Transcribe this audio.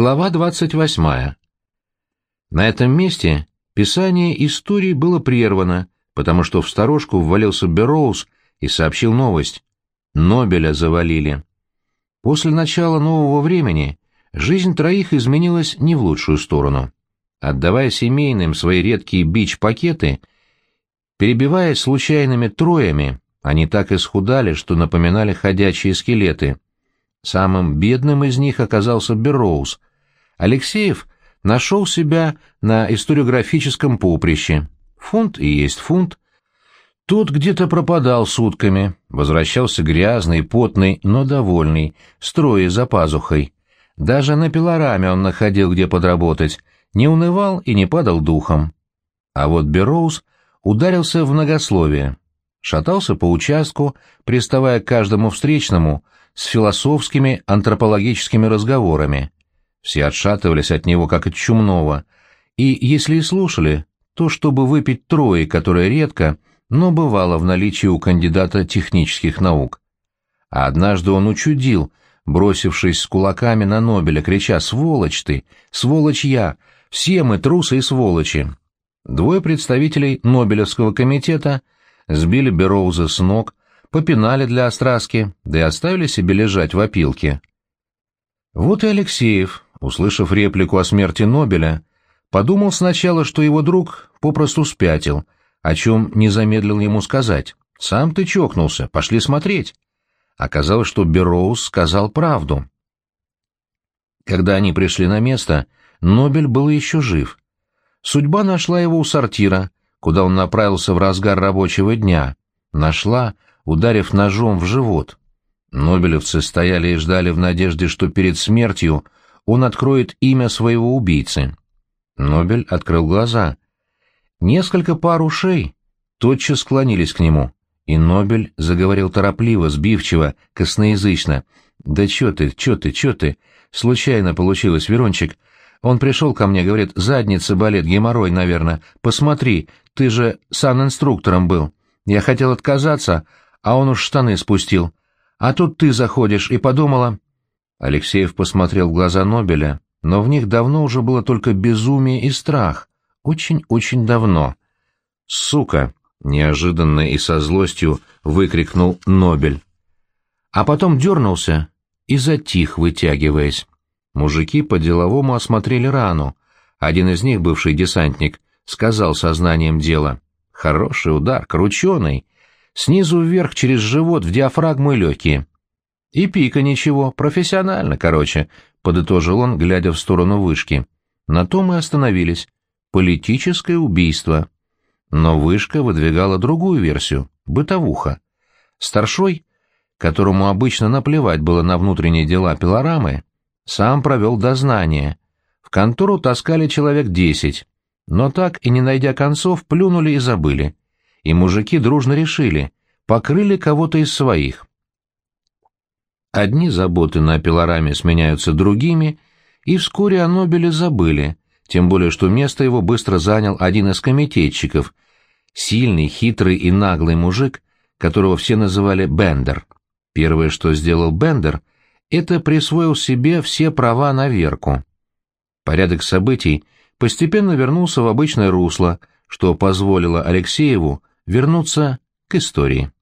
Глава 28. На этом месте писание истории было прервано, потому что в сторожку ввалился Берроуз и сообщил новость. Нобеля завалили. После начала нового времени жизнь троих изменилась не в лучшую сторону. Отдавая семейным свои редкие бич-пакеты, перебиваясь случайными троями, они так исхудали, что напоминали ходячие скелеты. Самым бедным из них оказался Берроуз. Алексеев нашел себя на историографическом поприще. Фунт и есть фунт. Тот где-то пропадал сутками, возвращался грязный, потный, но довольный, строя за пазухой. Даже на пилораме он находил, где подработать, не унывал и не падал духом. А вот Берроуз ударился в многословие. Шатался по участку, приставая к каждому встречному — с философскими антропологическими разговорами. Все отшатывались от него, как от чумного, и, если и слушали, то чтобы выпить трое, которое редко, но бывало в наличии у кандидата технических наук. А однажды он учудил, бросившись с кулаками на Нобеля, крича «Сволочь ты! Сволочь я! Все мы трусы и сволочи!» Двое представителей Нобелевского комитета сбили Бероуза с ног, попинали для остраски, да и оставили себе лежать в опилке. Вот и Алексеев, услышав реплику о смерти Нобеля, подумал сначала, что его друг попросту спятил, о чем не замедлил ему сказать. «Сам ты чокнулся, пошли смотреть». Оказалось, что Берроуз сказал правду. Когда они пришли на место, Нобель был еще жив. Судьба нашла его у сортира, куда он направился в разгар рабочего дня. Нашла, ударив ножом в живот. Нобелевцы стояли и ждали в надежде, что перед смертью он откроет имя своего убийцы. Нобель открыл глаза. Несколько пар ушей тотчас склонились к нему, и Нобель заговорил торопливо, сбивчиво, косноязычно. «Да чё ты, чё ты, чё ты? Случайно получилось, Верончик. Он пришел ко мне, говорит, задница болит, геморрой, наверное. Посмотри, ты же санинструктором был. Я хотел отказаться, а он уж штаны спустил. А тут ты заходишь, и подумала...» Алексеев посмотрел в глаза Нобеля, но в них давно уже было только безумие и страх. Очень-очень давно. «Сука!» — неожиданно и со злостью выкрикнул Нобель. А потом дернулся и затих, вытягиваясь. Мужики по-деловому осмотрели рану. Один из них, бывший десантник, сказал сознанием дела. «Хороший удар, крученый!» снизу вверх через живот в диафрагму и легкие. И пика ничего, профессионально, короче, подытожил он, глядя в сторону вышки. На том мы остановились. Политическое убийство. Но вышка выдвигала другую версию — бытовуха. Старшой, которому обычно наплевать было на внутренние дела пилорамы, сам провел дознание. В контору таскали человек десять, но так и не найдя концов, плюнули и забыли и мужики дружно решили, покрыли кого-то из своих. Одни заботы на пилораме сменяются другими, и вскоре о Нобеле забыли, тем более что место его быстро занял один из комитетчиков, сильный, хитрый и наглый мужик, которого все называли Бендер. Первое, что сделал Бендер, это присвоил себе все права на Верку. Порядок событий постепенно вернулся в обычное русло, что позволило Алексееву вернуться к истории.